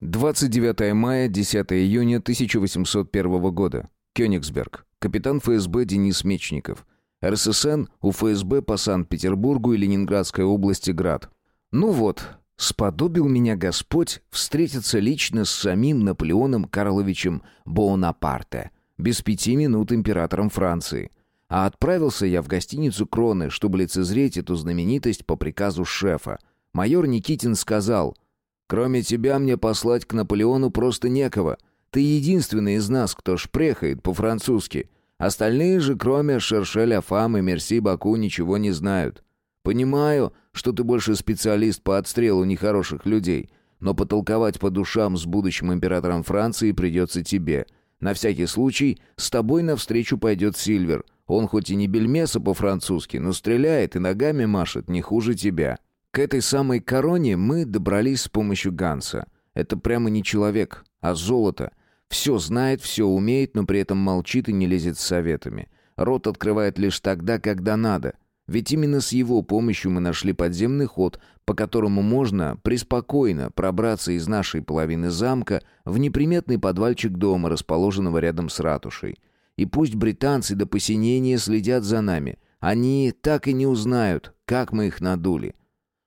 29 мая, 10 июня 1801 года. Кёнигсберг. Капитан ФСБ Денис Мечников. РССН у ФСБ по Санкт-Петербургу и Ленинградской области Град. Ну вот, сподобил меня Господь встретиться лично с самим Наполеоном Карловичем Бонапарте, без пяти минут императором Франции. А отправился я в гостиницу Кроны, чтобы лицезреть эту знаменитость по приказу шефа. Майор Никитин сказал, «Кроме тебя мне послать к Наполеону просто некого. Ты единственный из нас, кто шпрехает по-французски. Остальные же, кроме Шершеля Фам и Мерси Баку, ничего не знают. Понимаю, что ты больше специалист по отстрелу нехороших людей, но потолковать по душам с будущим императором Франции придется тебе. На всякий случай с тобой навстречу пойдет Сильвер. Он хоть и не бельмеса по-французски, но стреляет и ногами машет не хуже тебя. К этой самой короне мы добрались с помощью Ганса. Это прямо не человек, а золото. Все знает, все умеет, но при этом молчит и не лезет с советами. Рот открывает лишь тогда, когда надо. Ведь именно с его помощью мы нашли подземный ход, по которому можно преспокойно пробраться из нашей половины замка в неприметный подвальчик дома, расположенного рядом с ратушей. И пусть британцы до посинения следят за нами, они так и не узнают, как мы их надули.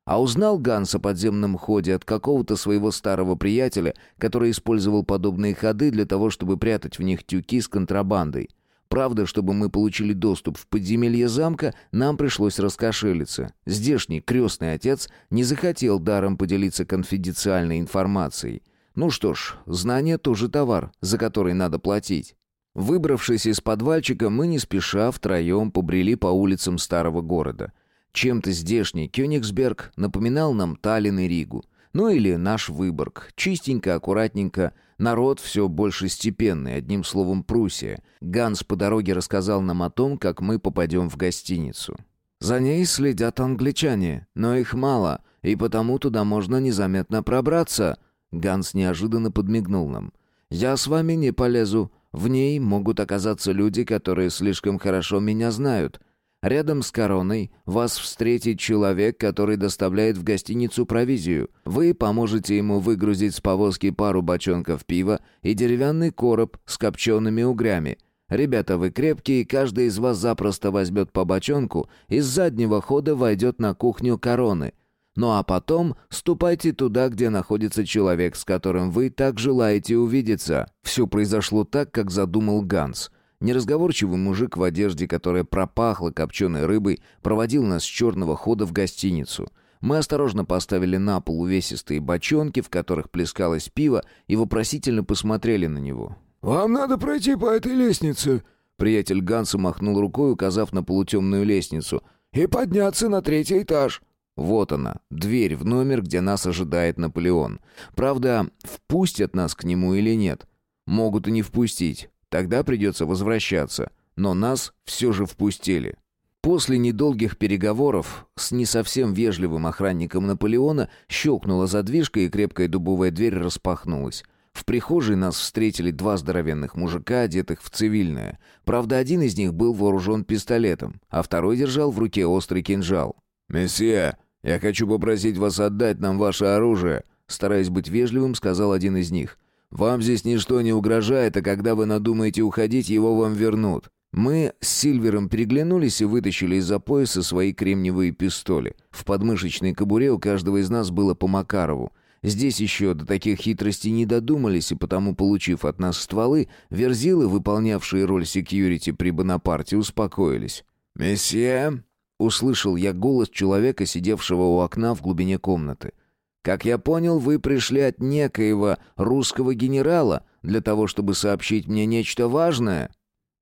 А узнал Ганс о подземном ходе от какого-то своего старого приятеля, который использовал подобные ходы для того, чтобы прятать в них тюки с контрабандой. Правда, чтобы мы получили доступ в подземелье замка, нам пришлось раскошелиться. Здешний крестный отец не захотел даром поделиться конфиденциальной информацией. Ну что ж, знание тоже товар, за который надо платить. Выбравшись из подвальчика, мы не спеша втроем побрели по улицам старого города. Чем-то здешний Кёнигсберг напоминал нам Таллин и Ригу. Ну или наш Выборг. Чистенько, аккуратненько. Народ все больше степенный, одним словом Пруссия. Ганс по дороге рассказал нам о том, как мы попадем в гостиницу. За ней следят англичане, но их мало, и потому туда можно незаметно пробраться. Ганс неожиданно подмигнул нам. «Я с вами не полезу. В ней могут оказаться люди, которые слишком хорошо меня знают. Рядом с короной вас встретит человек, который доставляет в гостиницу провизию. Вы поможете ему выгрузить с повозки пару бочонков пива и деревянный короб с копчеными угрями. Ребята, вы крепкие, каждый из вас запросто возьмет по бочонку и с заднего хода войдет на кухню короны. Ну а потом ступайте туда, где находится человек, с которым вы так желаете увидеться. Все произошло так, как задумал Ганс – Неразговорчивый мужик в одежде, которая пропахла копченой рыбой, проводил нас с черного хода в гостиницу. Мы осторожно поставили на пол увесистые бочонки, в которых плескалось пиво, и вопросительно посмотрели на него. «Вам надо пройти по этой лестнице», — приятель Ганса махнул рукой, указав на полутемную лестницу, «и подняться на третий этаж». Вот она, дверь в номер, где нас ожидает Наполеон. Правда, впустят нас к нему или нет? Могут и не впустить. Тогда придется возвращаться. Но нас все же впустили. После недолгих переговоров с не совсем вежливым охранником Наполеона щелкнула задвижка, и крепкая дубовая дверь распахнулась. В прихожей нас встретили два здоровенных мужика, одетых в цивильное. Правда, один из них был вооружен пистолетом, а второй держал в руке острый кинжал. «Месье, я хочу попросить вас отдать нам ваше оружие», стараясь быть вежливым, сказал один из них. Вам здесь ничто не угрожает, а когда вы надумаете уходить, его вам вернут». Мы с Сильвером переглянулись и вытащили из-за пояса свои кремниевые пистоли. В подмышечной кобуре у каждого из нас было по Макарову. Здесь еще до таких хитростей не додумались, и потому, получив от нас стволы, верзилы, выполнявшие роль секьюрити при Бонапарте, успокоились. «Месье!» — услышал я голос человека, сидевшего у окна в глубине комнаты. Как я понял, вы пришли от некоего русского генерала для того, чтобы сообщить мне нечто важное».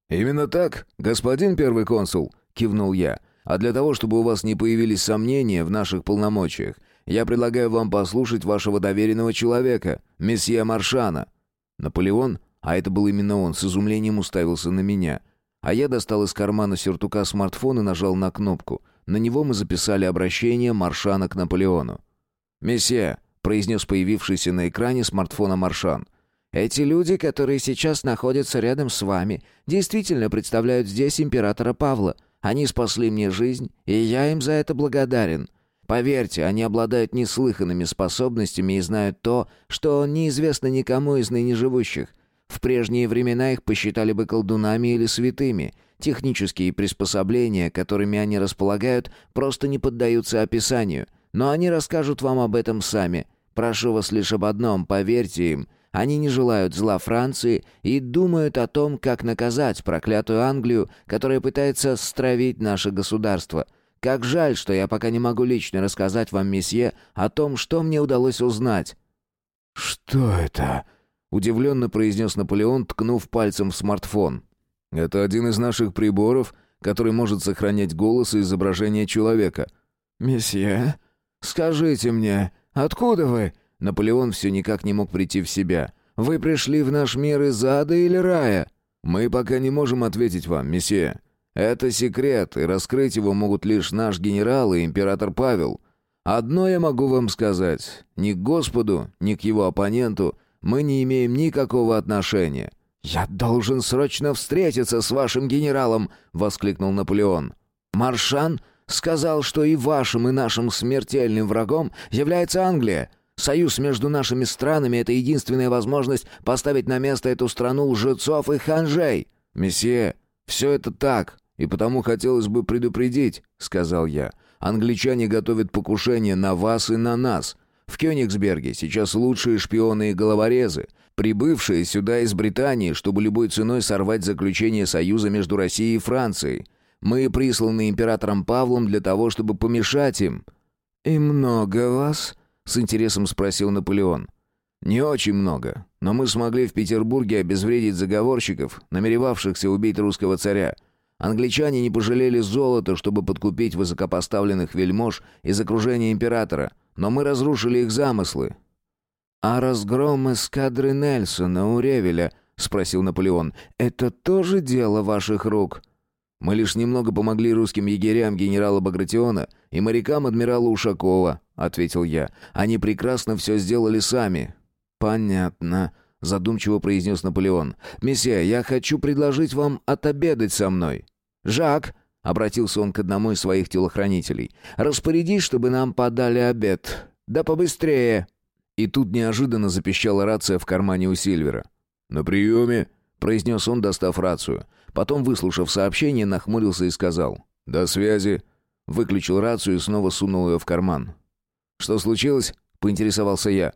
«Именно так, господин первый консул», — кивнул я. «А для того, чтобы у вас не появились сомнения в наших полномочиях, я предлагаю вам послушать вашего доверенного человека, месье Маршана». Наполеон, а это был именно он, с изумлением уставился на меня. А я достал из кармана сюртука смартфон и нажал на кнопку. На него мы записали обращение Маршана к Наполеону. «Месье», — произнес появившийся на экране смартфона Маршан, «эти люди, которые сейчас находятся рядом с вами, действительно представляют здесь императора Павла. Они спасли мне жизнь, и я им за это благодарен. Поверьте, они обладают неслыханными способностями и знают то, что неизвестно никому из ныне живущих. В прежние времена их посчитали бы колдунами или святыми. Технические приспособления, которыми они располагают, просто не поддаются описанию. Но они расскажут вам об этом сами. Прошу вас лишь об одном, поверьте им. Они не желают зла Франции и думают о том, как наказать проклятую Англию, которая пытается стравить наше государство – как жаль, что я пока не могу лично рассказать вам, месье, о том, что мне удалось узнать». «Что это?» — удивленно произнес Наполеон, ткнув пальцем в смартфон. «Это один из наших приборов, который может сохранять голос и изображение человека». «Месье, скажите мне, откуда вы?» Наполеон все никак не мог прийти в себя. «Вы пришли в наш мир из ада или рая?» «Мы пока не можем ответить вам, месье. Это секрет, и раскрыть его могут лишь наш генерал и император Павел. Одно я могу вам сказать. Ни к Господу, ни к его оппоненту мы не имеем никакого отношения». «Я должен срочно встретиться с вашим генералом!» — воскликнул Наполеон. «Маршан сказал, что и вашим, и нашим смертельным врагом является Англия. Союз между нашими странами — это единственная возможность поставить на место эту страну лжецов и ханжей». «Месье, все это так, и потому хотелось бы предупредить», — сказал я. «Англичане готовят покушение на вас и на нас. В Кёнигсберге сейчас лучшие шпионы и головорезы, прибывшие сюда из Британии, чтобы любой ценой сорвать заключение союза между Россией и Францией. Мы присланы императором Павлом для того, чтобы помешать им». «И много вас?» — с интересом спросил Наполеон. «Не очень много, но мы смогли в Петербурге обезвредить заговорщиков, намеревавшихся убить русского царя. Англичане не пожалели золота, чтобы подкупить высокопоставленных вельмож из окружения императора, но мы разрушили их замыслы». «А разгром эскадры Нельсона у Ревеля?» — спросил Наполеон. «Это тоже дело ваших рук?» «Мы лишь немного помогли русским егерям генерала Багратиона и морякам адмирала Ушакова», — ответил я. «Они прекрасно все сделали сами». «Понятно», — задумчиво произнес Наполеон. «Месье, я хочу предложить вам отобедать со мной». «Жак», — обратился он к одному из своих телохранителей, «распорядись, чтобы нам подали обед. Да побыстрее». И тут неожиданно запищала рация в кармане у Сильвера. «На приеме», — произнес он, достав рацию. Потом, выслушав сообщение, нахмурился и сказал «До связи». Выключил рацию и снова сунул ее в карман. «Что случилось?» — поинтересовался я.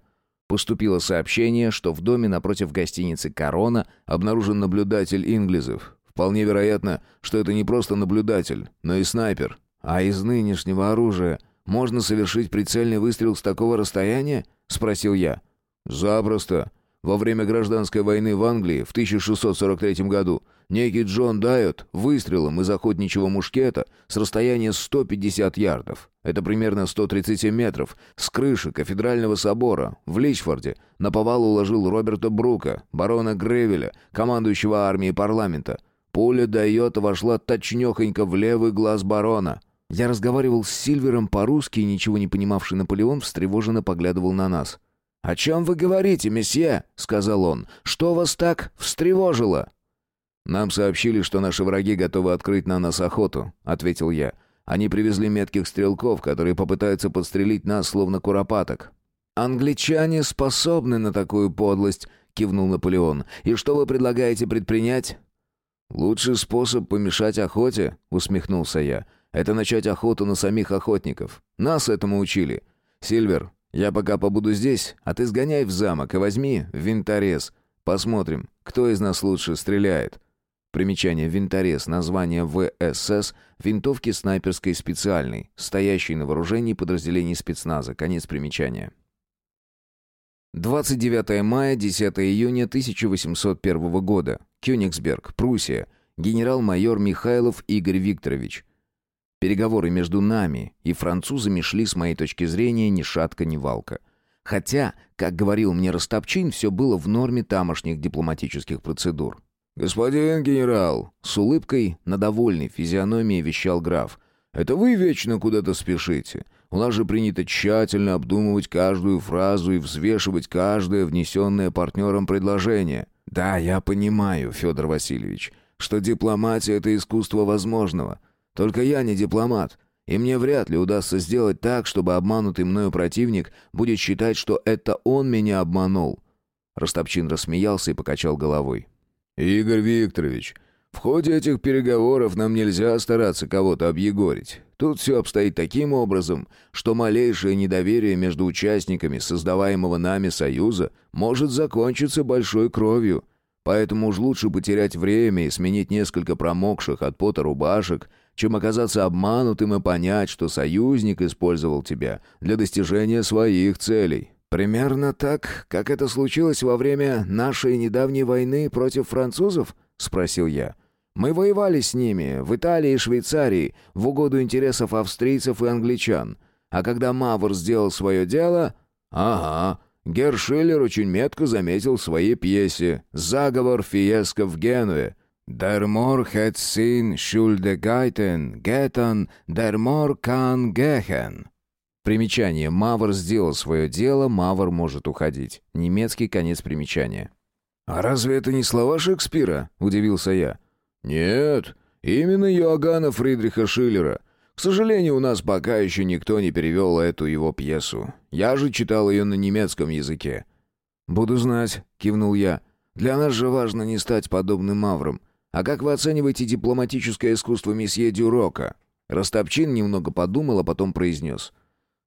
Поступило сообщение, что в доме напротив гостиницы «Корона» обнаружен наблюдатель Инглизов. Вполне вероятно, что это не просто наблюдатель, но и снайпер. «А из нынешнего оружия можно совершить прицельный выстрел с такого расстояния?» — спросил я. «Запросто. Во время гражданской войны в Англии в 1643 году некий Джон Дайот выстрелом из охотничьего мушкета с расстояния 150 ярдов, это примерно 137 метров, с крыши кафедрального собора в Личфорде на повал уложил Роберта Брука, барона Гревеля, командующего армией парламента. Пуля Дайота вошла точнёхонько в левый глаз барона. Я разговаривал с Сильвером по-русски, и ничего не понимавший Наполеон встревоженно поглядывал на нас. «О чем вы говорите, месье?» — сказал он. «Что вас так встревожило?» «Нам сообщили, что наши враги готовы открыть на нас охоту», — ответил я. «Они привезли метких стрелков, которые попытаются подстрелить нас, словно куропаток». «Англичане способны на такую подлость», — кивнул Наполеон. «И что вы предлагаете предпринять?» «Лучший способ помешать охоте», — усмехнулся я, — «это начать охоту на самих охотников. Нас этому учили. Сильвер, я пока побуду здесь, а ты сгоняй в замок и возьми винторез. Посмотрим, кто из нас лучше стреляет. Примечание «Винторез» — название ВСС, винтовки снайперской специальной, стоящей на вооружении подразделений спецназа. Конец примечания. 29 мая, 10 июня 1801 года. Кёнигсберг, Пруссия. Генерал-майор Михайлов Игорь Викторович. Переговоры между нами и французами шли, с моей точки зрения, ни шатка, ни валка. Хотя, как говорил мне Ростопчин, все было в норме тамошних дипломатических процедур. «Господин генерал!» — с улыбкой на довольной физиономии вещал граф. «Это вы вечно куда-то спешите. У нас же принято тщательно обдумывать каждую фразу и взвешивать каждое внесенное партнером предложение. Да, я понимаю, Федор Васильевич, что дипломатия — это искусство возможного. Только я не дипломат. И мне вряд ли удастся сделать так, чтобы обманутый мною противник будет считать, что это он меня обманул». Растопчин рассмеялся и покачал головой. «Игорь Викторович, в ходе этих переговоров нам нельзя стараться кого-то объегорить. Тут все обстоит таким образом, что малейшее недоверие между участниками создаваемого нами союза может закончиться большой кровью. Поэтому уж лучше потерять время и сменить несколько промокших от пота рубашек, чем оказаться обманутым и понять, что союзник использовал тебя для достижения своих целей. Примерно так, как это случилось во время нашей недавней войны против французов, спросил я. Мы воевали с ними в Италии и Швейцарии в угоду интересов австрийцев и англичан. А когда Мавр сделал свое дело... Ага, Гершиллер очень метко заметил в своей пьесе «Заговор Фиеско в Генуе». «Der Mor hat sin Schuldegeiten, getan, der Mor kann gehen». Примечание. Мавр сделал свое дело, Мавр может уходить. Немецкий конец примечания. «А разве это не слова Шекспира?» — удивился я. «Нет, именно Йоганна Фридриха Шиллера. К сожалению, у нас пока еще никто не перевел эту его пьесу. Я же читал ее на немецком языке». «Буду знать», — кивнул я. «Для нас же важно не стать подобным мавром. А как вы оцениваете дипломатическое искусство месье Дюрока?» Растопчин немного подумал, а потом произнес.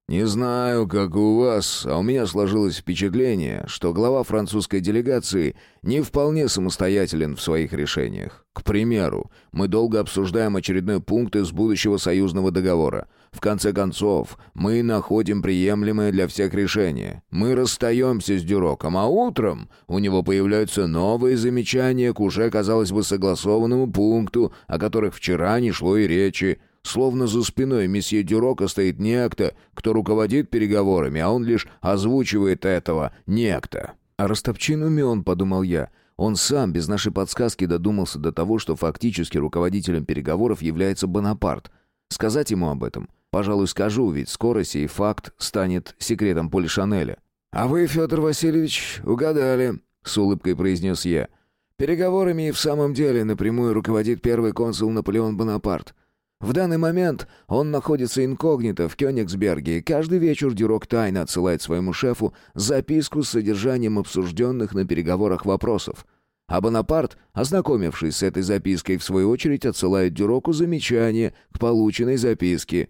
«Не знаю, как у вас, а у меня сложилось впечатление, что глава французской делегации не вполне самостоятелен в своих решениях. К примеру, мы долго обсуждаем очередной пункт из будущего союзного договора. В конце концов, мы находим приемлемое для всех решение. Мы расстаемся с Дюроком, а утром у него появляются новые замечания к уже, казалось бы, согласованному пункту, о которых вчера не шло и речи». Словно за спиной месье Дюрока стоит некто, кто руководит переговорами, а он лишь озвучивает этого некто. «А Ростопчин умен», — подумал я. Он сам, без нашей подсказки, додумался до того, что фактически руководителем переговоров является Бонапарт. Сказать ему об этом? Пожалуй, скажу, ведь скоро сей факт станет секретом Поли Шанеля. «А вы, Федор Васильевич, угадали», — с улыбкой произнес я. «Переговорами и в самом деле напрямую руководит первый консул Наполеон Бонапарт. В данный момент он находится инкогнито в Кёнигсберге, и каждый вечер Дюрок тайно отсылает своему шефу записку с содержанием обсужденных на переговорах вопросов. А Бонапарт, ознакомившись с этой запиской, в свою очередь отсылает Дюроку замечание к полученной записке.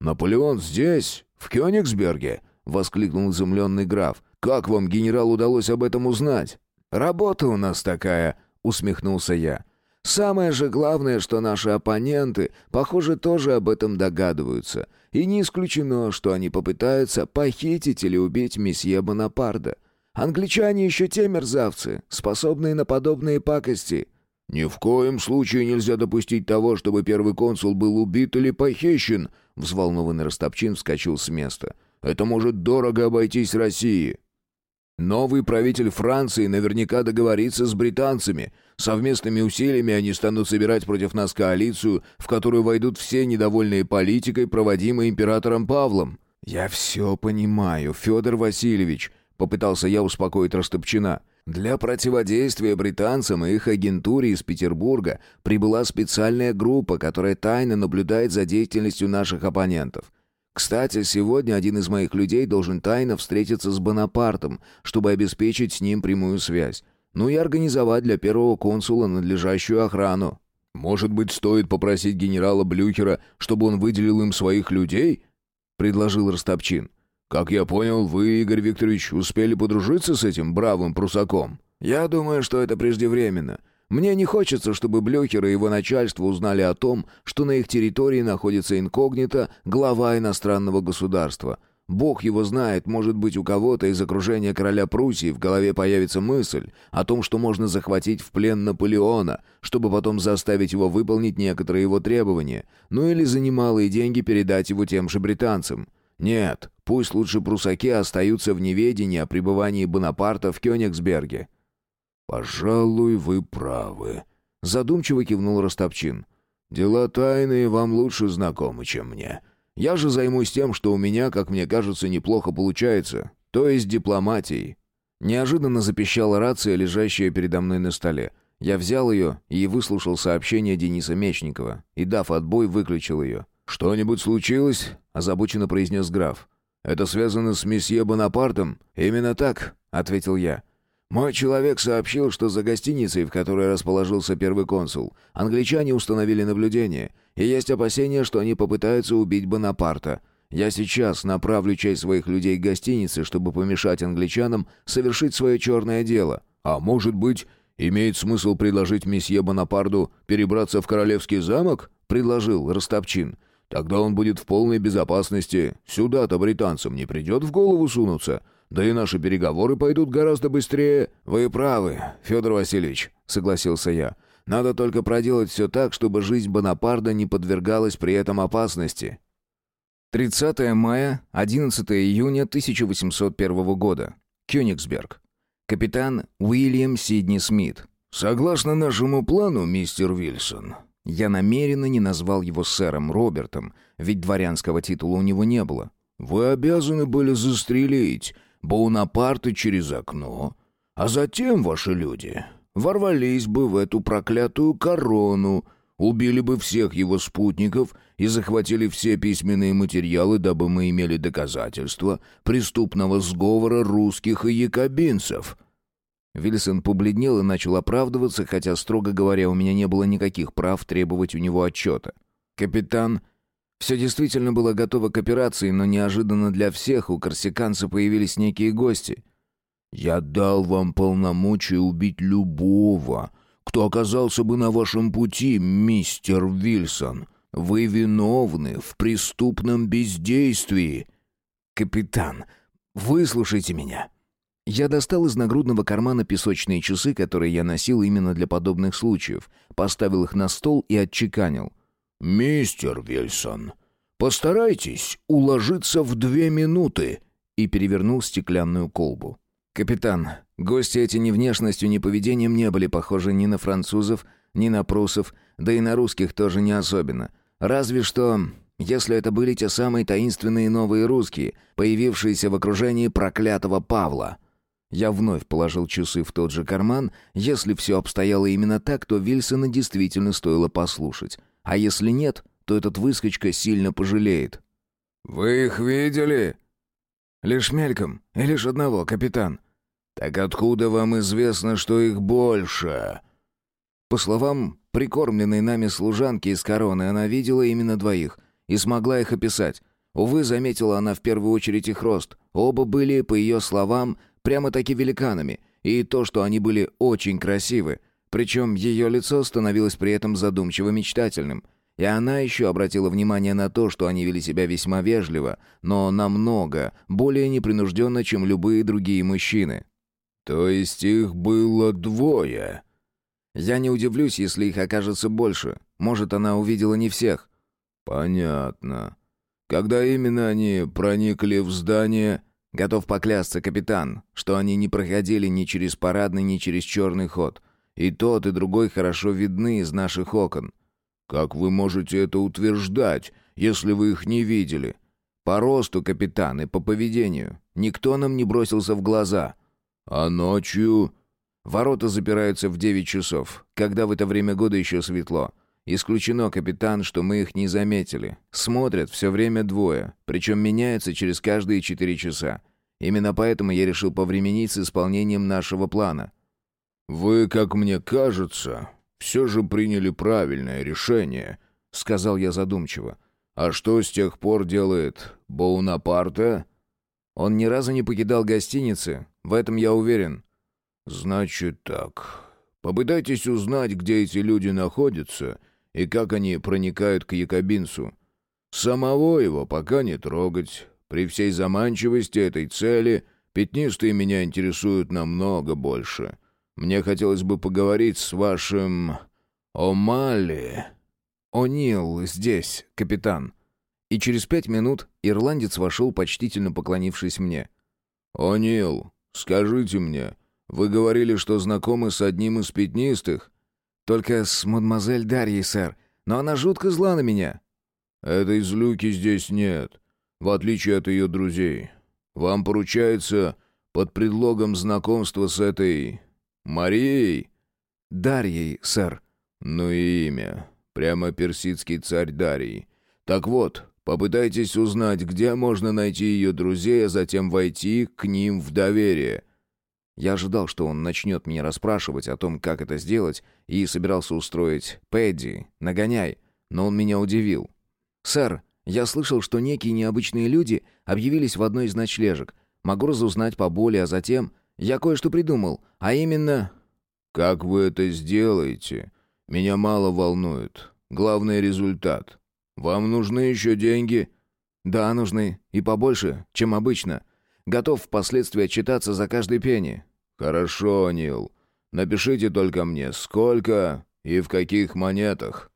«Наполеон здесь, в Кёнигсберге?» — воскликнул изумленный граф. «Как вам, генерал, удалось об этом узнать?» «Работа у нас такая», — усмехнулся я. Самое же главное, что наши оппоненты, похоже, тоже об этом догадываются. И не исключено, что они попытаются похитить или убить месье Бонапарда. Англичане еще те мерзавцы, способные на подобные пакости. «Ни в коем случае нельзя допустить того, чтобы первый консул был убит или похищен», взволнованный Ростопчин вскочил с места. «Это может дорого обойтись России». Новый правитель Франции наверняка договорится с британцами. Совместными усилиями они станут собирать против нас коалицию, в которую войдут все недовольные политикой, проводимой императором Павлом. «Я все понимаю, Федор Васильевич», — попытался я успокоить Растопчина. «Для противодействия британцам и их агентуре из Петербурга прибыла специальная группа, которая тайно наблюдает за деятельностью наших оппонентов. Кстати, сегодня один из моих людей должен тайно встретиться с Бонапартом, чтобы обеспечить с ним прямую связь. Ну и организовать для первого консула надлежащую охрану. Может быть, стоит попросить генерала Блюхера, чтобы он выделил им своих людей? предложил Ростопчин. Как я понял, вы, Игорь Викторович, успели подружиться с этим бравым прусаком. Я думаю, что это преждевременно. Мне не хочется, чтобы Блюхер и его начальство узнали о том, что на их территории находится инкогнито глава иностранного государства. Бог его знает, может быть, у кого-то из окружения короля Пруссии в голове появится мысль о том, что можно захватить в плен Наполеона, чтобы потом заставить его выполнить некоторые его требования, ну или за немалые деньги передать его тем же британцам. Нет, пусть лучше прусаки остаются в неведении о пребывании Бонапарта в Кёнигсберге. «Пожалуй, вы правы», — задумчиво кивнул Ростопчин. «Дела тайные вам лучше знакомы, чем мне. Я же займусь тем, что у меня, как мне кажется, неплохо получается, то есть дипломатией». Неожиданно запищала рация, лежащая передо мной на столе. Я взял ее и выслушал сообщение Дениса Мечникова, и, дав отбой, выключил ее. «Что-нибудь случилось?» — озабоченно произнес граф. «Это связано с месье Бонапартом?» «Именно так», — ответил я. «Мой человек сообщил, что за гостиницей, в которой расположился первый консул, англичане установили наблюдение, и есть опасения, что они попытаются убить Бонапарта. Я сейчас направлю часть своих людей к гостинице, чтобы помешать англичанам совершить свое черное дело. А может быть, имеет смысл предложить месье Бонапарту перебраться в королевский замок?» — предложил Ростопчин. Тогда он будет в полной безопасности. Сюда-то британцам не придет в голову сунуться. Да и наши переговоры пойдут гораздо быстрее. Вы правы, Федор Васильевич, согласился я. Надо только проделать все так, чтобы жизнь Бонапарта не подвергалась при этом опасности. 30 мая, 11 июня 1801 года. Кёнигсберг. Капитан Уильям Сидни Смит. Согласно нашему плану, мистер Вильсон, я намеренно не назвал его сэром Робертом, ведь дворянского титула у него не было. «Вы обязаны были застрелить Бонапарта через окно, а затем ваши люди ворвались бы в эту проклятую корону, убили бы всех его спутников и захватили все письменные материалы, дабы мы имели доказательства преступного сговора русских и якобинцев». Вильсон побледнел и начал оправдываться, хотя, строго говоря, у меня не было никаких прав требовать у него отчета. «Капитан...» Все действительно было готово к операции, но неожиданно для всех у корсиканца появились некие гости. «Я дал вам полномочия убить любого, кто оказался бы на вашем пути, мистер Вильсон. Вы виновны в преступном бездействии». «Капитан, выслушайте меня». Я достал из нагрудного кармана песочные часы, которые я носил именно для подобных случаев, поставил их на стол и отчеканил. «Мистер Вильсон, постарайтесь уложиться в две минуты», и перевернул стеклянную колбу. «Капитан, гости эти ни внешностью, ни поведением не были похожи ни на французов, ни на прусов, да и на русских тоже не особенно. Разве что, если это были те самые таинственные новые русские, появившиеся в окружении проклятого Павла». Я вновь положил часы в тот же карман. Если все обстояло именно так, то Вильсона действительно стоило послушать. А если нет, то этот выскочка сильно пожалеет. «Вы их видели?» «Лишь мельком, и лишь одного, капитан». «Так откуда вам известно, что их больше?» По словам прикормленной нами служанки из короны, она видела именно двоих и смогла их описать. Увы, заметила она в первую очередь их рост. Оба были, по ее словам, прямо-таки великанами, и то, что они были очень красивы, причем ее лицо становилось при этом задумчиво-мечтательным. И она еще обратила внимание на то, что они вели себя весьма вежливо, но намного более непринужденно, чем любые другие мужчины. «То есть их было двое?» «Я не удивлюсь, если их окажется больше. Может, она увидела не всех». «Понятно. Когда именно они проникли в здание...» Готов поклясться, капитан, что они не проходили ни через парадный, ни через черный ход. И тот, и другой хорошо видны из наших окон. Как вы можете это утверждать, если вы их не видели? По росту, капитан, и по поведению. Никто нам не бросился в глаза. А ночью... Ворота запираются в девять часов, когда в это время года еще светло. Исключено, капитан, что мы их не заметили. Смотрят все время двое, причем меняются через каждые четыре часа. Именно поэтому я решил повременить с исполнением нашего плана. «Вы, как мне кажется, все же приняли правильное решение», — сказал я задумчиво. «А что с тех пор делает Боунапарте?» «Он ни разу не покидал гостиницы, в этом я уверен». «Значит так. Попытайтесь узнать, где эти люди находятся, и как они проникают к якобинцу. Самого его пока не трогать. При всей заманчивости этой цели пятнистые меня интересуют намного больше. Мне хотелось бы поговорить с вашим... Омали. О'Нил здесь, капитан. И через пять минут ирландец вошел, почтительно поклонившись мне. «О'Нил, скажите мне, вы говорили, что знакомы с одним из пятнистых?» «Только с мадемуазель Дарьей, сэр. Но она жутко зла на меня». «Этой злюки здесь нет, в отличие от ее друзей. Вам поручается под предлогом знакомства с этой... Марией?» «Дарьей, сэр». «Ну и имя. Прямо персидский царь Дарий. Так вот, попытайтесь узнать, где можно найти ее друзей, а затем войти к ним в доверие». Я ожидал, что он начнет меня расспрашивать о том, как это сделать, и собирался устроить «Пэдди, нагоняй», но он меня удивил. «Сэр, я слышал, что некие необычные люди объявились в одной из ночлежек. Могу разузнать поболее, а затем я кое-что придумал, а именно...» «Как вы это сделаете? Меня мало волнует. Главный результат. Вам нужны еще деньги?» «Да, нужны. И побольше, чем обычно. Готов впоследствии отчитаться за каждый пенни». «Хорошо, Нил. Напишите только мне, сколько и в каких монетах».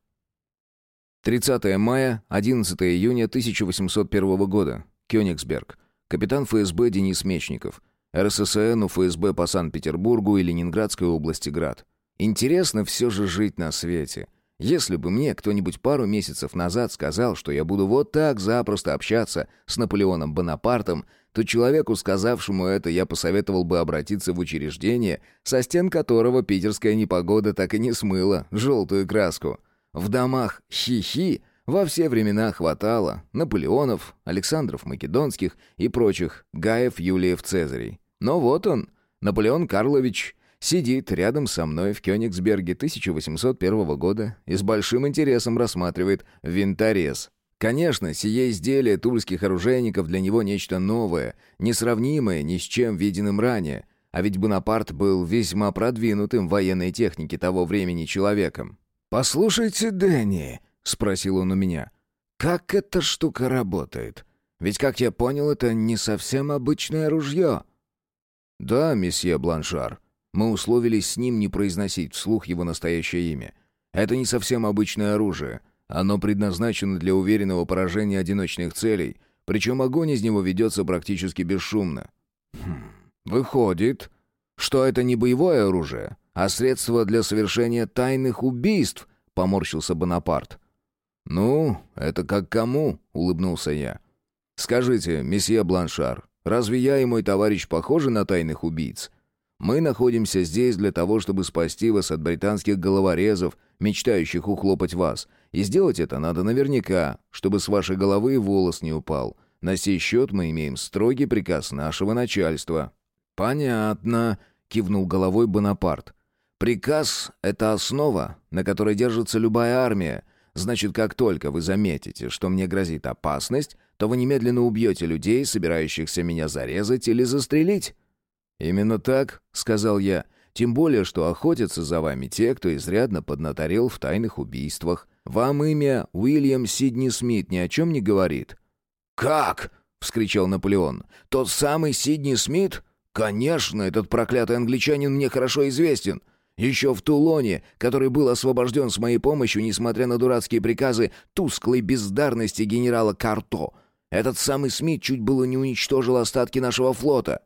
30 мая, 11 июня 1801 года. Кёнигсберг. Капитан ФСБ Денис Мечников. РССН УФСБ по Санкт-Петербургу и Ленинградской области Град. Интересно все же жить на свете. Если бы мне кто-нибудь пару месяцев назад сказал, что я буду вот так запросто общаться с Наполеоном Бонапартом, то человеку, сказавшему это, я посоветовал бы обратиться в учреждение, со стен которого питерская непогода так и не смыла желтую краску. В домах «Хи-хи» во все времена хватало Наполеонов, Александров Македонских и прочих Гаев Юлиев Цезарей. Но вот он, Наполеон Карлович, сидит рядом со мной в Кёнигсберге 1801 года и с большим интересом рассматривает винторез. Конечно, сие изделие тульских оружейников для него нечто новое, несравнимое ни с чем виденным ранее, а ведь Бонапарт был весьма продвинутым в военной технике того времени человеком. «Послушайте, Дэнни», — спросил он у меня, — «как эта штука работает? Ведь, как я понял, это не совсем обычное ружье». «Да, месье Бланшар. Мы условились с ним не произносить вслух его настоящее имя. Это не совсем обычное оружие. Оно предназначено для уверенного поражения одиночных целей, причем огонь из него ведется практически бесшумно». Хм, «Выходит, что это не боевое оружие, а средство для совершения тайных убийств», — поморщился Бонапарт. «Ну, это как кому?» — улыбнулся я. «Скажите, месье Бланшар, Разве я и мой товарищ похожи на тайных убийц? Мы находимся здесь для того, чтобы спасти вас от британских головорезов, мечтающих ухлопать вас. И сделать это надо наверняка, чтобы с вашей головы волос не упал. На сей счет мы имеем строгий приказ нашего начальства». «Понятно», — кивнул головой Бонапарт. «Приказ — это основа, на которой держится любая армия. Значит, как только вы заметите, что мне грозит опасность, то вы немедленно убьете людей, собирающихся меня зарезать или застрелить». «Именно так», — сказал я, — «тем более, что охотятся за вами те, кто изрядно поднаторел в тайных убийствах. Вам имя Уильям Сидни Смит ни о чем не говорит». «Как?» — вскричал Наполеон. «Тот самый Сидни Смит? Конечно, этот проклятый англичанин мне хорошо известен. Еще в Тулоне, который был освобожден с моей помощью, несмотря на дурацкие приказы тусклой бездарности генерала Карто, этот самый Смит чуть было не уничтожил остатки нашего флота».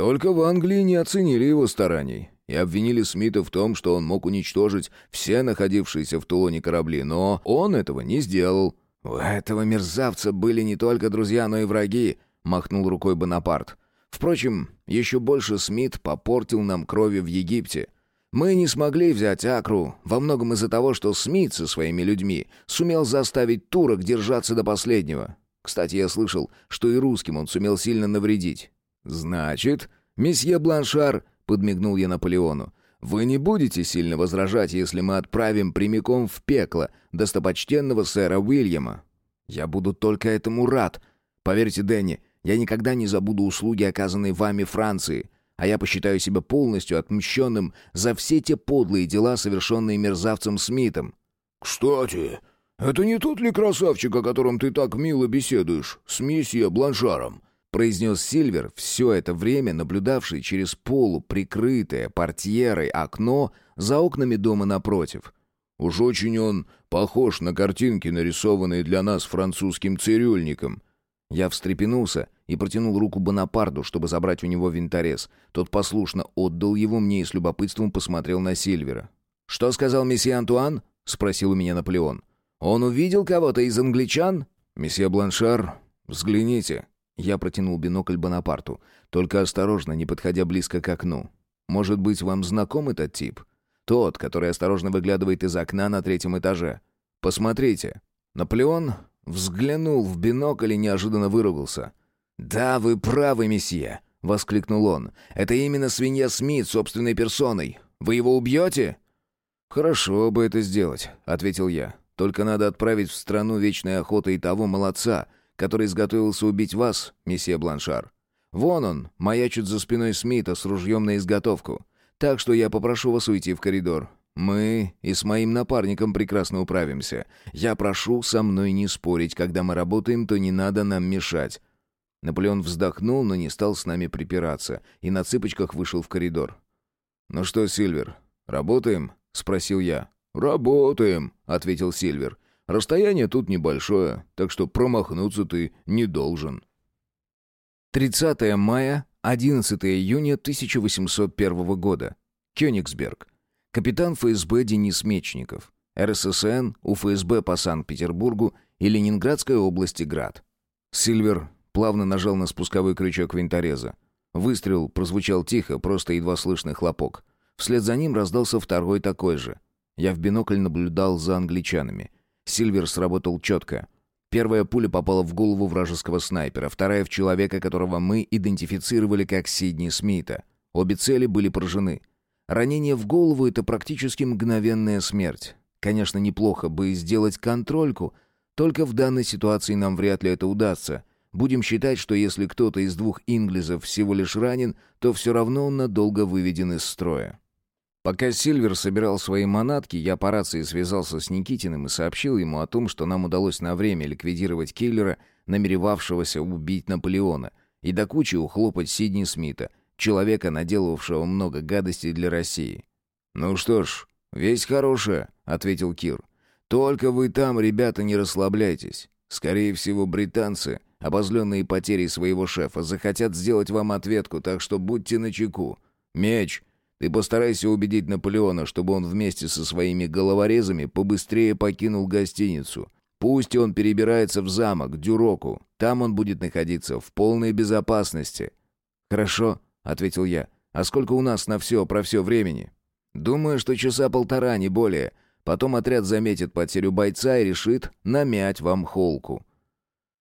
«Только в Англии не оценили его стараний и обвинили Смита в том, что он мог уничтожить все находившиеся в Тулоне корабли, но он этого не сделал». «У этого мерзавца были не только друзья, но и враги», — махнул рукой Бонапарт. «Впрочем, еще больше Смит попортил нам крови в Египте». Мы не смогли взять Акру, во многом из-за того, что Смит со своими людьми сумел заставить турок держаться до последнего. Кстати, я слышал, что и русским он сумел сильно навредить. «Значит, месье Бланшар», — подмигнул я Наполеону, «вы не будете сильно возражать, если мы отправим прямиком в пекло достопочтенного сэра Уильяма?» «Я буду только этому рад. Поверьте, Дэнни, я никогда не забуду услуги, оказанные вами Франции а я посчитаю себя полностью отмщенным за все те подлые дела, совершенные мерзавцем Смитом». «Кстати, это не тот ли красавчик, о котором ты так мило беседуешь, с месье Бланшаром?» Произнес Сильвер, все это время наблюдавший через полу прикрытое портьерой окно за окнами дома напротив. «Уж очень он похож на картинки, нарисованные для нас французским цирюльником». Я встрепенулся и протянул руку Бонапарту, чтобы забрать у него винторез. Тот послушно отдал его мне и с любопытством посмотрел на Сильвера. «Что сказал месье Антуан?» — спросил у меня Наполеон. «Он увидел кого-то из англичан?» «Месье Бланшар, взгляните». Я протянул бинокль Бонапарту, только осторожно, не подходя близко к окну. «Может быть, вам знаком этот тип? Тот, который осторожно выглядывает из окна на третьем этаже. Посмотрите». Наполеон взглянул в бинокль и неожиданно выругался. «Да, вы правы, месье!» — воскликнул он. «Это именно свинья Смит собственной персоной. Вы его убьете?» «Хорошо бы это сделать», — ответил я. «Только надо отправить в страну вечной охоты и того молодца, который изготовился убить вас, месье Бланшар. Вон он, маячит за спиной Смита с ружьем на изготовку. Так что я попрошу вас уйти в коридор. Мы и с моим напарником прекрасно управимся. Я прошу со мной не спорить. Когда мы работаем, то не надо нам мешать». Наполеон вздохнул, но не стал с нами припираться, и на цыпочках вышел в коридор. «Ну что, Сильвер, работаем?» — спросил я. «Работаем», — ответил Сильвер. «Расстояние тут небольшое, так что промахнуться ты не должен». 30 мая, 11 июня 1801 года. Кёнигсберг. Капитан ФСБ Денис Мечников. РССН, УФСБ по Санкт-Петербургу и Ленинградской области Град. Сильвер плавно нажал на спусковой крючок винтореза. Выстрел прозвучал тихо, просто едва слышный хлопок. Вслед за ним раздался второй такой же. Я в бинокль наблюдал за англичанами. Сильвер сработал четко. Первая пуля попала в голову вражеского снайпера, вторая в человека, которого мы идентифицировали как Сидни Смита. Обе цели были поражены. Ранение в голову — это практически мгновенная смерть. Конечно, неплохо бы сделать контрольку, только в данной ситуации нам вряд ли это удастся. Будем считать, что если кто-то из двух инглизов всего лишь ранен, то все равно он надолго выведен из строя. Пока Сильвер собирал свои манатки, я по рации связался с Никитиным и сообщил ему о том, что нам удалось на время ликвидировать киллера, намеревавшегося убить Наполеона, и до кучи ухлопать Сидни Смита — человека, наделавшего много гадостей для России. «Ну что ж, весть хорошая», — ответил Кир. «Только вы там, ребята, не расслабляйтесь. Скорее всего, британцы, обозленные потерей своего шефа, захотят сделать вам ответку, так что будьте начеку. Меч, ты постарайся убедить Наполеона, чтобы он вместе со своими головорезами побыстрее покинул гостиницу. Пусть он перебирается в замок, Дюроку. Там он будет находиться в полной безопасности». «Хорошо», — ответил я. «А сколько у нас на все про все времени?» «Думаю, что часа полтора, не более. Потом отряд заметит потерю бойца и решит намять вам холку».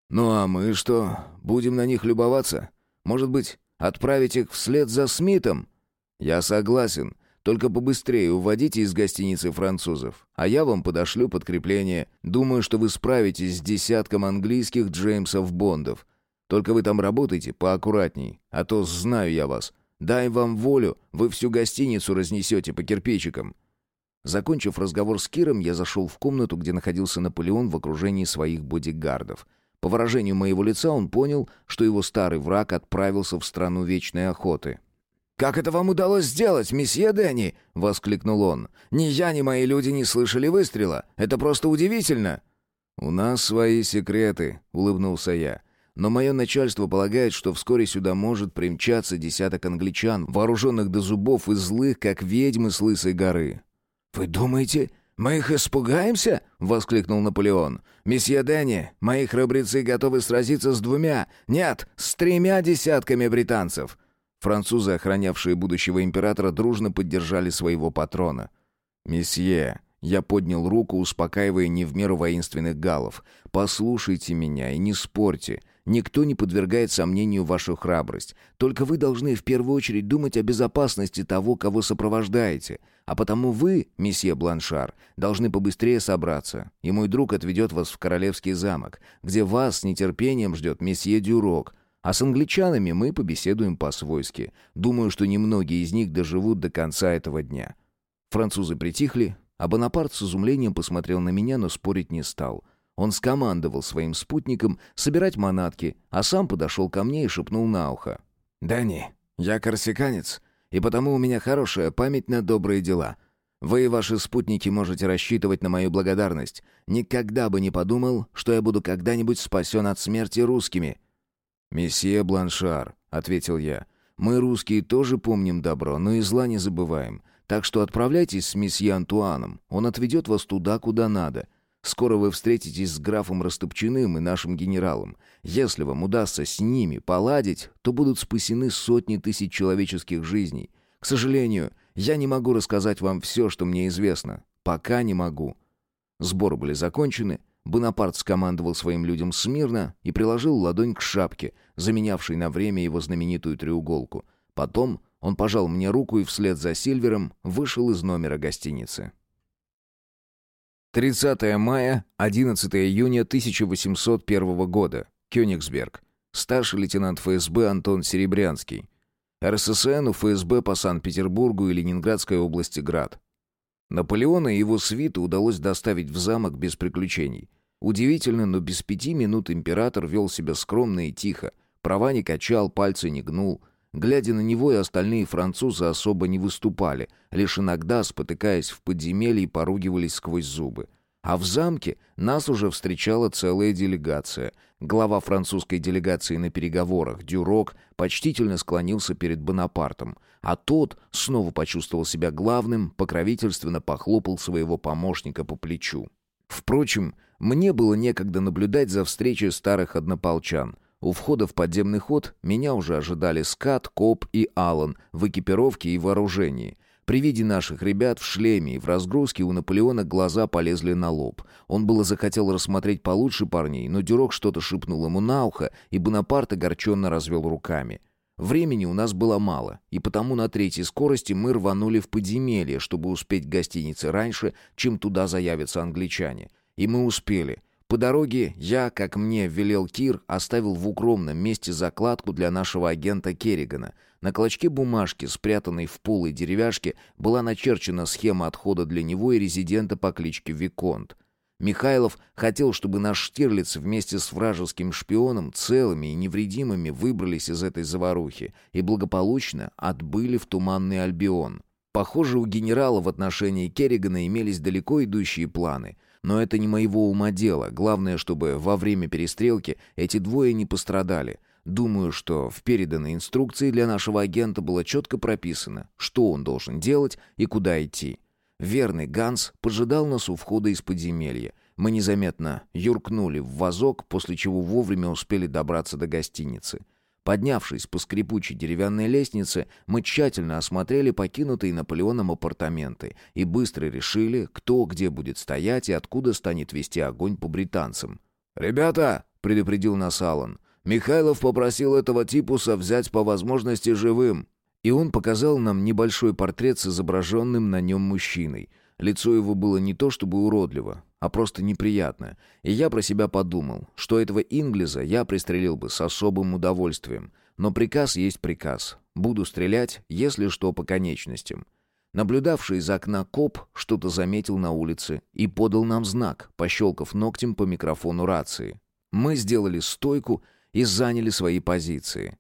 «Ну а мы что, будем на них любоваться? Может быть, отправить их вслед за Смитом?» «Я согласен. Только побыстрее уводите из гостиницы французов. А я вам подошлю подкрепление. Думаю, что вы справитесь с десятком английских Джеймсов Бондов. Только вы там работайте поаккуратней, а то знаю я вас. Дай вам волю, вы всю гостиницу разнесете по кирпичикам». Закончив разговор с Киром, я зашел в комнату, где находился Наполеон в окружении своих бодигардов. По выражению моего лица он понял, что его старый враг отправился в страну вечной охоты. «Как это вам удалось сделать, месье Дэнни?» — воскликнул он. «Ни я, ни мои люди не слышали выстрела. Это просто удивительно!» «У нас свои секреты», — улыбнулся я. Но мое начальство полагает, что вскоре сюда может примчаться десяток англичан, вооруженных до зубов и злых, как ведьмы с Лысой горы. «Вы думаете, мы их испугаемся?» — воскликнул Наполеон. «Месье Дэнни, мои храбрецы готовы сразиться с двумя, нет, с тремя десятками британцев». Французы, охранявшие будущего императора, дружно поддержали своего патрона. «Месье», я поднял руку, успокаивая не в меру воинственных галов. «Послушайте меня и не спорьте. Никто не подвергает сомнению вашу храбрость. Только вы должны в первую очередь думать о безопасности того, кого сопровождаете. А потому вы, месье Бланшар, должны побыстрее собраться. И мой друг отведет вас в Королевский замок, где вас с нетерпением ждет месье Дюрок. А с англичанами мы побеседуем по-свойски. Думаю, что немногие из них доживут до конца этого дня». Французы притихли, а Бонапарт с изумлением посмотрел на меня, но спорить не стал — он скомандовал своим спутникам собирать манатки, а сам подошел ко мне и шепнул на ухо. «Дани, я корсиканец, и потому у меня хорошая память на добрые дела. Вы и ваши спутники можете рассчитывать на мою благодарность. Никогда бы не подумал, что я буду когда-нибудь спасен от смерти русскими». «Месье Бланшар», — ответил я, — «мы, русские, тоже помним добро, но и зла не забываем. Так что отправляйтесь с месье Антуаном, он отведет вас туда, куда надо». Скоро вы встретитесь с графом Растопчиным и нашим генералом. Если вам удастся с ними поладить, то будут спасены сотни тысяч человеческих жизней. К сожалению, я не могу рассказать вам все, что мне известно. Пока не могу». Сборы были закончены. Бонапарт скомандовал своим людям смирно и приложил ладонь к шапке, заменявшей на время его знаменитую треуголку. Потом он пожал мне руку и вслед за Сильвером вышел из номера гостиницы. 30 мая, 11 июня 1801 года. Кёнигсберг. Старший лейтенант ФСБ Антон Серебрянский. РССН ФСБ по Санкт-Петербургу и Ленинградской области Град. Наполеона и его свиту удалось доставить в замок без приключений. Удивительно, но без пяти минут император вел себя скромно и тихо. Права не качал, пальцы не гнул. Глядя на него и остальные французы особо не выступали, лишь иногда, спотыкаясь в подземелье, поругивались сквозь зубы. А в замке нас уже встречала целая делегация. Глава французской делегации на переговорах, Дюрок, почтительно склонился перед Бонапартом, а тот снова почувствовал себя главным, покровительственно похлопал своего помощника по плечу. Впрочем, мне было некогда наблюдать за встречей старых однополчан — у входа в подземный ход меня уже ожидали Скат, Коп и Аллан в экипировке и вооружении. При виде наших ребят в шлеме и в разгрузке у Наполеона глаза полезли на лоб. Он было захотел рассмотреть получше парней, но Дюрок что-то шепнул ему на ухо, и Бонапарт огорченно развел руками. Времени у нас было мало, и потому на третьей скорости мы рванули в подземелье, чтобы успеть к гостинице раньше, чем туда заявятся англичане. И мы успели — по дороге я, как мне велел Кир, оставил в укромном месте закладку для нашего агента Керригана. На клочке бумажки, спрятанной в полой деревяшке, была начерчена схема отхода для него и резидента по кличке Виконт. Михайлов хотел, чтобы наш Штирлиц вместе с вражеским шпионом целыми и невредимыми выбрались из этой заварухи и благополучно отбыли в Туманный Альбион. Похоже, у генерала в отношении Керригана имелись далеко идущие планы — но это не моего ума дело. Главное, чтобы во время перестрелки эти двое не пострадали. Думаю, что в переданной инструкции для нашего агента было четко прописано, что он должен делать и куда идти. Верный Ганс поджидал нас у входа из подземелья. Мы незаметно юркнули в вазок, после чего вовремя успели добраться до гостиницы. Поднявшись по скрипучей деревянной лестнице, мы тщательно осмотрели покинутые Наполеоном апартаменты и быстро решили, кто где будет стоять и откуда станет вести огонь по британцам. «Ребята!» — предупредил нас Аллан. «Михайлов попросил этого типуса взять по возможности живым». И он показал нам небольшой портрет с изображенным на нем мужчиной. Лицо его было не то чтобы уродливо, а просто неприятно. И я про себя подумал, что этого инглиза я пристрелил бы с особым удовольствием. Но приказ есть приказ. Буду стрелять, если что, по конечностям. Наблюдавший из окна коп что-то заметил на улице и подал нам знак, пощелкав ногтем по микрофону рации. Мы сделали стойку и заняли свои позиции.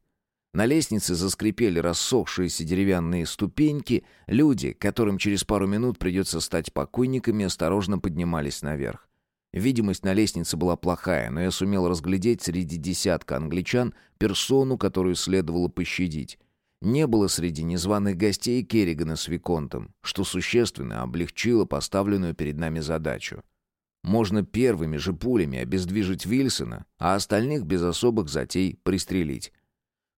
На лестнице заскрипели рассохшиеся деревянные ступеньки. Люди, которым через пару минут придется стать покойниками, осторожно поднимались наверх. Видимость на лестнице была плохая, но я сумел разглядеть среди десятка англичан персону, которую следовало пощадить. Не было среди незваных гостей Керригана с Виконтом, что существенно облегчило поставленную перед нами задачу. Можно первыми же пулями обездвижить Вильсона, а остальных без особых затей пристрелить.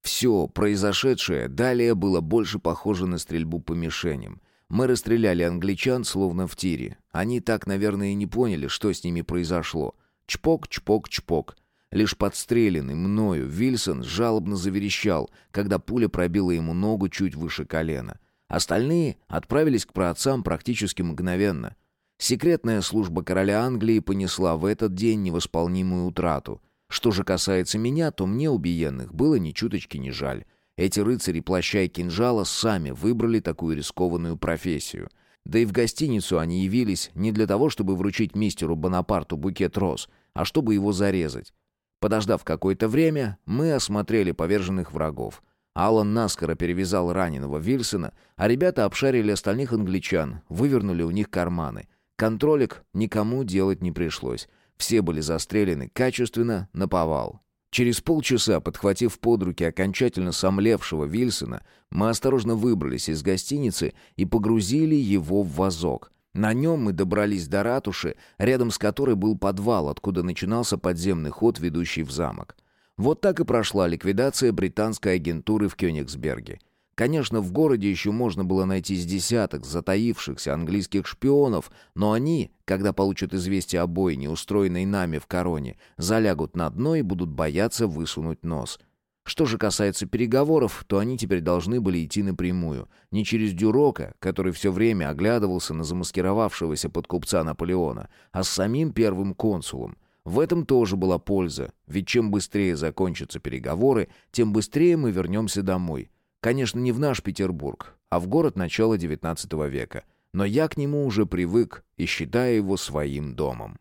Все произошедшее далее было больше похоже на стрельбу по мишеням. Мы расстреляли англичан, словно в тире. Они так, наверное, и не поняли, что с ними произошло. Чпок, чпок, чпок. Лишь подстреленный мною Вильсон жалобно заверещал, когда пуля пробила ему ногу чуть выше колена. Остальные отправились к праотцам практически мгновенно. Секретная служба короля Англии понесла в этот день невосполнимую утрату — что же касается меня, то мне убиенных было ни чуточки не жаль. Эти рыцари плаща и кинжала сами выбрали такую рискованную профессию. Да и в гостиницу они явились не для того, чтобы вручить мистеру Бонапарту букет роз, а чтобы его зарезать. Подождав какое-то время, мы осмотрели поверженных врагов. Алан наскоро перевязал раненого Вильсона, а ребята обшарили остальных англичан, вывернули у них карманы. Контролик никому делать не пришлось. Все были застрелены качественно, на повал. Через полчаса, подхватив под руки окончательно сомлевшего Вильсона, мы осторожно выбрались из гостиницы и погрузили его в вазок. На нем мы добрались до ратуши, рядом с которой был подвал, откуда начинался подземный ход, ведущий в замок. Вот так и прошла ликвидация британской агентуры в Кёнигсберге. Конечно, в городе еще можно было найти с десяток затаившихся английских шпионов, но они, когда получат известие о бойне, устроенной нами в Короне, залягут на дно и будут бояться высунуть нос. Что же касается переговоров, то они теперь должны были идти напрямую, не через Дюрока, который все время оглядывался на замаскировавшегося под купца Наполеона, а с самим первым консулом. В этом тоже была польза, ведь чем быстрее закончатся переговоры, тем быстрее мы вернемся домой. Конечно, не в наш Петербург, а в город начала XIX века. Но я к нему уже привык и считаю его своим домом.